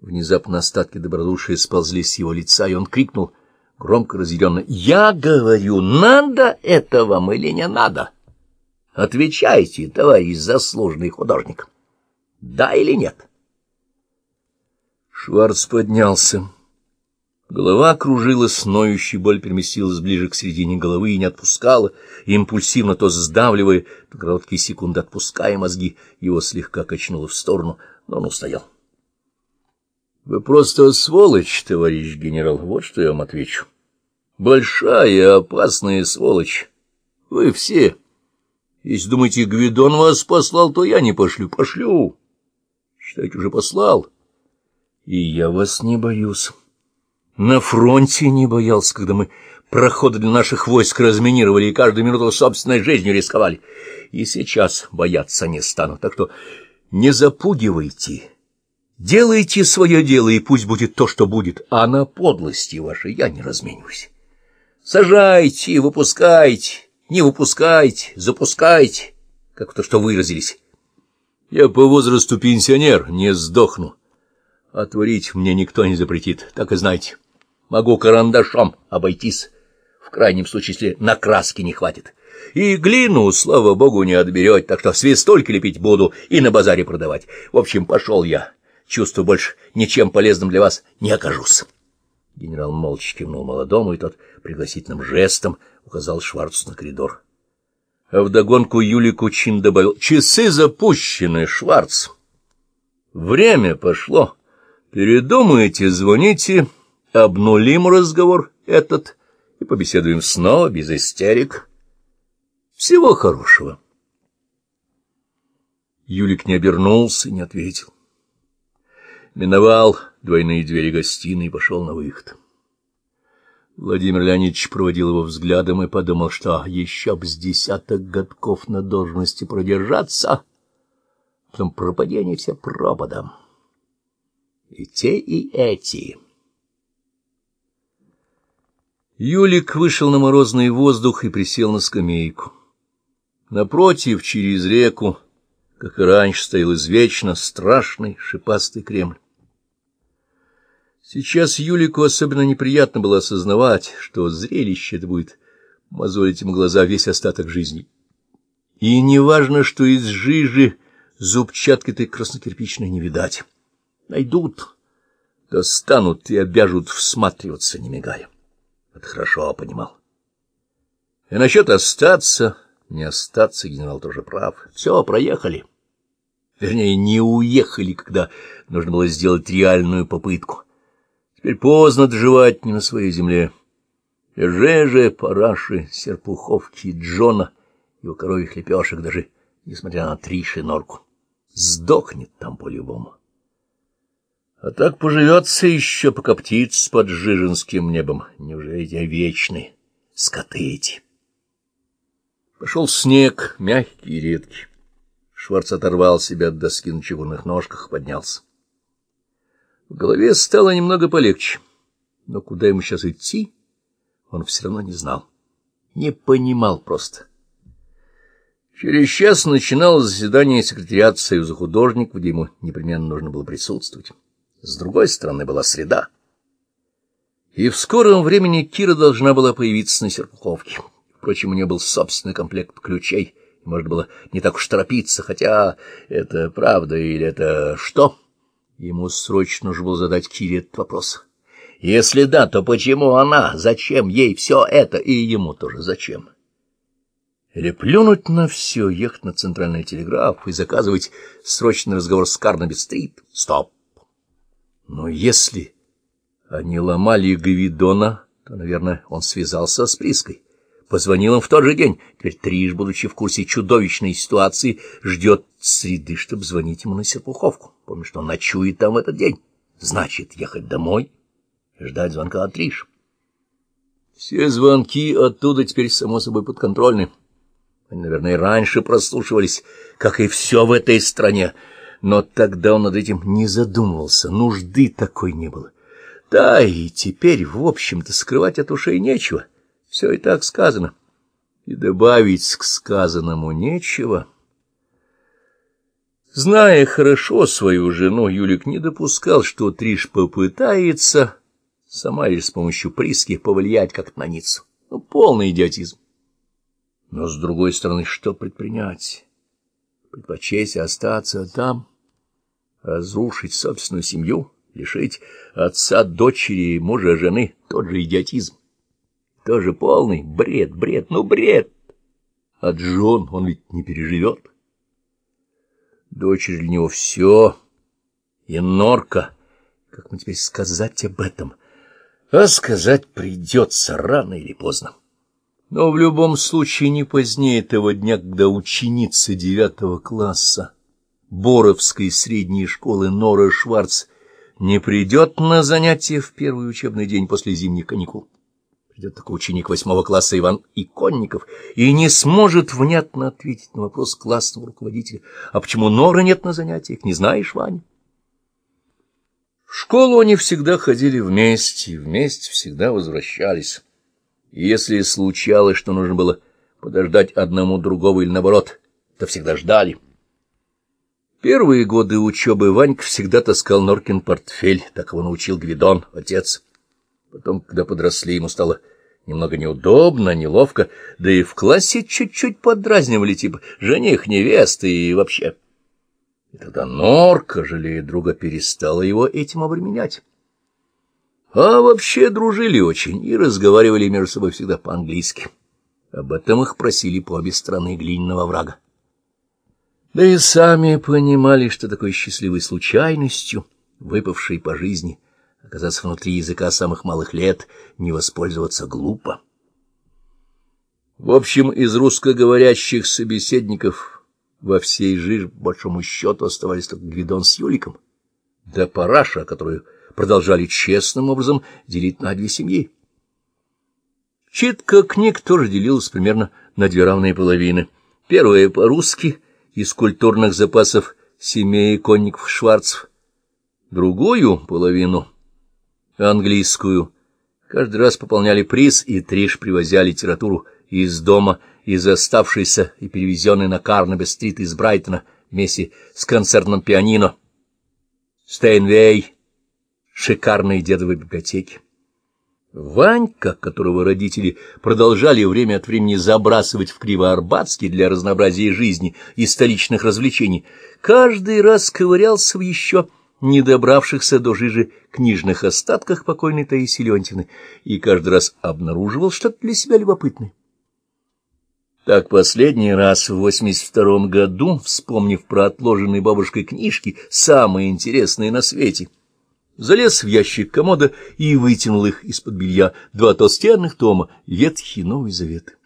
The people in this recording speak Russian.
Внезапно остатки добродушия сползли с его лица, и он крикнул, громко разъяренно, «Я говорю, надо это вам или не надо? Отвечайте, товарищ заслуженный художник, да или нет?» Шварц поднялся. Голова кружилась, ноющая боль переместилась ближе к середине головы и не отпускала, импульсивно то сдавливая, то короткие секунды отпуская мозги, его слегка качнуло в сторону, но он устоял. Вы просто сволочь, товарищ генерал, вот что я вам отвечу. Большая опасная сволочь. Вы все. Если думаете, Гвидон вас послал, то я не пошлю. Пошлю. Считайте, уже послал. И я вас не боюсь. На фронте не боялся, когда мы проходы для наших войск разминировали и каждую минуту собственной жизнью рисковали. И сейчас бояться не стану. Так что не запугивайте Делайте свое дело, и пусть будет то, что будет, а на подлости вашей я не разменюсь. Сажайте, выпускайте, не выпускайте, запускайте, как то, что выразились. Я по возрасту пенсионер, не сдохну. Отворить мне никто не запретит, так и знайте. Могу карандашом обойтись, в крайнем случае, если на краски не хватит. И глину, слава богу, не отберете, так что свистольки лепить буду и на базаре продавать. В общем, пошел я. Чувствую, больше ничем полезным для вас не окажусь. Генерал молча кивнул молодому, и тот пригласительным жестом указал Шварцу на коридор. А вдогонку Юлий Кучин добавил, «Часы запущены, Шварц. Время пошло. Передумаете, звоните, обнулим разговор этот и побеседуем снова, без истерик. Всего хорошего». Юлик не обернулся и не ответил миновал двойные двери гостиной и пошел на выход. Владимир Леонидович проводил его взглядом и подумал, что еще б с десяток годков на должности продержаться, а потом пропадение все пропадом. И те, и эти. Юлик вышел на морозный воздух и присел на скамейку. Напротив, через реку, как и раньше, стоял извечно страшный шипастый Кремль. Сейчас Юлику особенно неприятно было осознавать, что зрелище это будет мозолить ему глаза весь остаток жизни. И неважно, что из жижи зубчатки-то краснокирпичной не видать. Найдут, достанут и обяжут всматриваться, не мигая. Это хорошо понимал. И насчет остаться, не остаться, генерал тоже прав. Все, проехали. Вернее, не уехали, когда нужно было сделать реальную попытку. Теперь поздно доживать не на своей земле. Жеже, параши, серпуховки, Джона, его коровьих лепешек, даже несмотря на Триши норку. Сдохнет там по-любому. А так поживется еще, пока птиц под жиженским небом. Неужели эти вечные скоты эти? Пошел снег, мягкий и редкий. Шварц оторвал себя от доски на чугунных ножках, поднялся. В голове стало немного полегче, но куда ему сейчас идти, он все равно не знал. Не понимал просто. Через час начиналось заседание секретариата Союза художников, где ему непременно нужно было присутствовать. С другой стороны была среда. И в скором времени Кира должна была появиться на Серпуховке. Впрочем, у нее был собственный комплект ключей, можно было не так уж торопиться, хотя это правда или это что? Ему срочно нужно было задать Кире этот вопрос. Если да, то почему она? Зачем ей все это? И ему тоже зачем? Или плюнуть на все, ехать на центральный телеграф и заказывать срочный разговор с Карнаби-стрит? Стоп! Но если они ломали Гавидона, то, наверное, он связался с Приской. Позвонил им в тот же день. Теперь Триш, будучи в курсе чудовищной ситуации, ждет среды, чтобы звонить ему на Серпуховку. Помню, что он ночует там в этот день. Значит, ехать домой и ждать звонка от Триш. Все звонки оттуда теперь, само собой, подконтрольны. Они, наверное, раньше прослушивались, как и все в этой стране. Но тогда он над этим не задумывался, нужды такой не было. Да, и теперь, в общем-то, скрывать от ушей нечего. — все и так сказано. И добавить к сказанному нечего. Зная хорошо свою жену, Юлик не допускал, что Триш попытается сама лишь с помощью приски повлиять как-то на Ниццу. Ну, полный идиотизм. Но, с другой стороны, что предпринять? Предпочесть остаться там, разрушить собственную семью, лишить отца, дочери, мужа, жены — тот же идиотизм. Тоже полный бред, бред, ну бред! А Джон, он ведь не переживет. Дочери для него все. И норка. Как мне теперь сказать об этом? А сказать придется рано или поздно. Но в любом случае не позднее того дня, когда ученица девятого класса Боровской средней школы Нора Шварц не придет на занятия в первый учебный день после зимних каникул. Придет такой ученик восьмого класса Иван Иконников и не сможет внятно ответить на вопрос классного руководителя. А почему Нора нет на занятиях, не знаешь, Ваня? В школу они всегда ходили вместе, вместе всегда возвращались. И если случалось, что нужно было подождать одному другого или наоборот, то всегда ждали. Первые годы учебы Ванька всегда таскал Норкин портфель, так его научил Гвидон, отец. Потом, когда подросли, ему стало немного неудобно, неловко, да и в классе чуть-чуть подразнивали, типа жених, невесты и вообще. И тогда Норка, жалея друга, перестала его этим обременять. А вообще дружили очень и разговаривали между собой всегда по-английски. Об этом их просили по обе стороны глиняного врага. Да и сами понимали, что такой счастливой случайностью, выпавшей по жизни, оказаться внутри языка самых малых лет, не воспользоваться глупо. В общем, из русскоговорящих собеседников во всей жизни, большому счету, оставались только Гвидон с Юликом, да Параша, которую продолжали честным образом делить на две семьи. Читка книг тоже делилась примерно на две равные половины. Первая по-русски, из культурных запасов семей конников Шварцев. Другую половину, английскую, каждый раз пополняли приз, и Триш, привозя литературу из дома, из оставшейся и перевезенной на Карнабе-стрит из Брайтона вместе с концертным пианино. Стейнвей шикарной дедовой библиотеки. Ванька, которого родители продолжали время от времени забрасывать в Кривоарбатске для разнообразия жизни и столичных развлечений, каждый раз ковырялся в еще не добравшихся до жижи книжных остатках покойной Таисии Леонтьевны и каждый раз обнаруживал что-то для себя любопытное. Так последний раз в 82 году, вспомнив про отложенные бабушкой книжки, самые интересные на свете — залез в ящик комода и вытянул их из-под белья два толстенных тома «Ветхий Новый Завет».